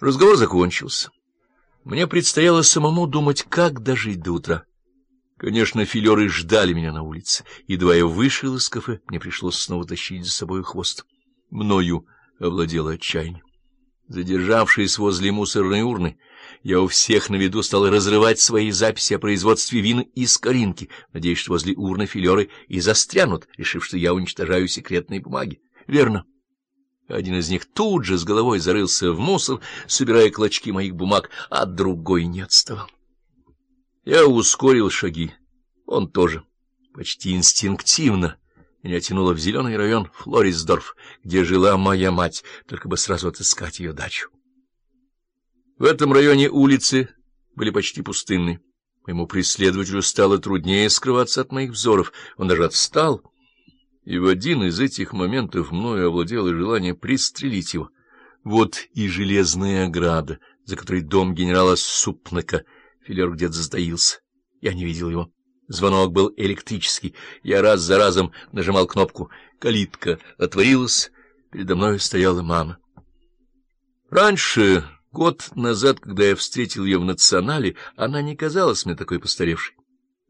Разговор закончился. Мне предстояло самому думать, как дожить до утра. Конечно, филеры ждали меня на улице. Едва я вышел из кафе, мне пришлось снова тащить за собой хвост. Мною овладело отчаяние. Задержавшись возле мусорной урны, я у всех на виду стал разрывать свои записи о производстве вина из Каринки, надеясь, что возле урны филеры и застрянут, решив, что я уничтожаю секретные бумаги. Верно. Один из них тут же с головой зарылся в мусор, собирая клочки моих бумаг, а другой не отставал. Я ускорил шаги. Он тоже. Почти инстинктивно меня тянуло в зеленый район Флорисдорф, где жила моя мать, только бы сразу отыскать ее дачу. В этом районе улицы были почти пустынны. Моему преследователю стало труднее скрываться от моих взоров. Он даже отстал — и в один из этих моментов мною овладело желание пристрелить его. Вот и железная ограда, за которой дом генерала Супнака. Филер где-то затаился. Я не видел его. Звонок был электрический. Я раз за разом нажимал кнопку. Калитка отворилась. Передо мной стояла мама. Раньше, год назад, когда я встретил ее в национале, она не казалась мне такой постаревшей.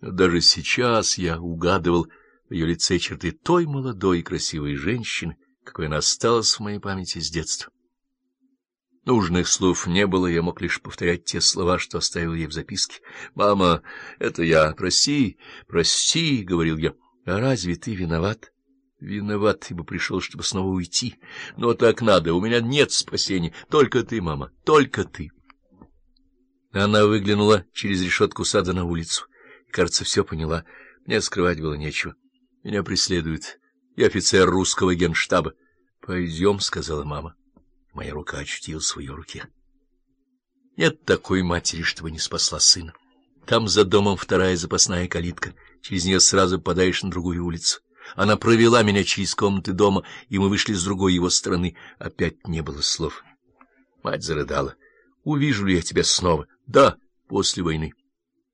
Даже сейчас я угадывал в ее лице черты той молодой и красивой женщины, какой она осталась в моей памяти с детства. Нужных слов не было, я мог лишь повторять те слова, что оставил ей в записке. — Мама, это я. Прости, прости, — говорил я. — А разве ты виноват? — Виноват, ибо пришел, чтобы снова уйти. Но так надо, у меня нет спасения. Только ты, мама, только ты. Она выглянула через решетку сада на улицу. Кажется, все поняла. Мне скрывать было нечего. Меня преследует. и офицер русского генштаба. — Пойдем, — сказала мама. Моя рука очутилась в ее руке. Нет такой матери, чтобы не спасла сына. Там за домом вторая запасная калитка. Через нее сразу подаешь на другую улицу. Она провела меня через комнаты дома, и мы вышли с другой его стороны. Опять не было слов. Мать зарыдала. — Увижу ли я тебя снова? — Да, после войны.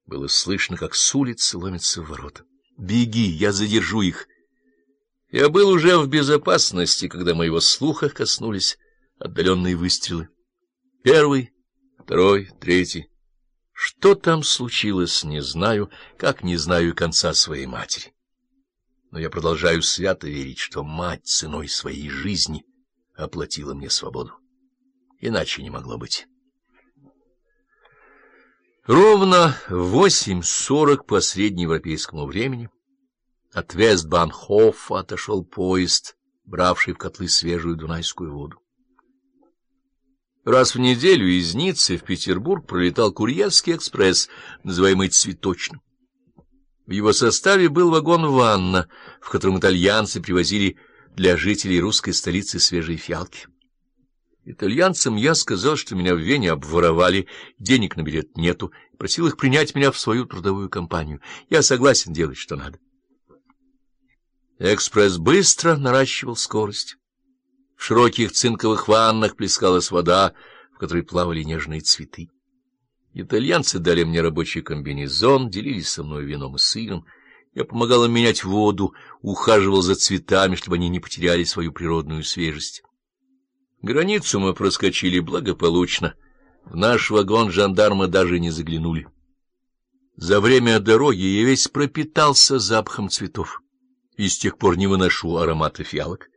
Было слышно, как с улицы ломятся в ворота. Беги, я задержу их. Я был уже в безопасности, когда моего слуха коснулись отдаленные выстрелы. Первый, второй, третий. Что там случилось, не знаю, как не знаю конца своей матери. Но я продолжаю свято верить, что мать ценой своей жизни оплатила мне свободу. Иначе не могло быть. Ровно в восемь сорок по среднеевропейскому времени от Вестбанхофа отошел поезд, бравший в котлы свежую дунайскую воду. Раз в неделю из Ниццы в Петербург пролетал курьерский экспресс, называемый «Цветочным». В его составе был вагон «Ванна», в котором итальянцы привозили для жителей русской столицы свежие фиалки. Итальянцам я сказал, что меня в Вене обворовали, денег на билет нету, просил их принять меня в свою трудовую компанию. Я согласен делать, что надо. Экспресс быстро наращивал скорость. В широких цинковых ваннах плескалась вода, в которой плавали нежные цветы. Итальянцы дали мне рабочий комбинезон, делились со мной вином и сыром. Я помогал им менять воду, ухаживал за цветами, чтобы они не потеряли свою природную свежесть. Границу мы проскочили благополучно. В наш вагон жандармы даже не заглянули. За время дороги я весь пропитался запахом цветов, и с тех пор не выношу аромата фиалок.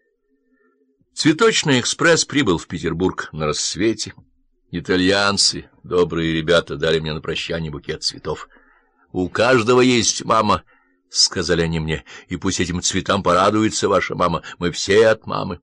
Цветочный экспресс прибыл в Петербург на рассвете. Итальянцы, добрые ребята, дали мне на прощание букет цветов. — У каждого есть мама, — сказали они мне, — и пусть этим цветам порадуется ваша мама. Мы все от мамы.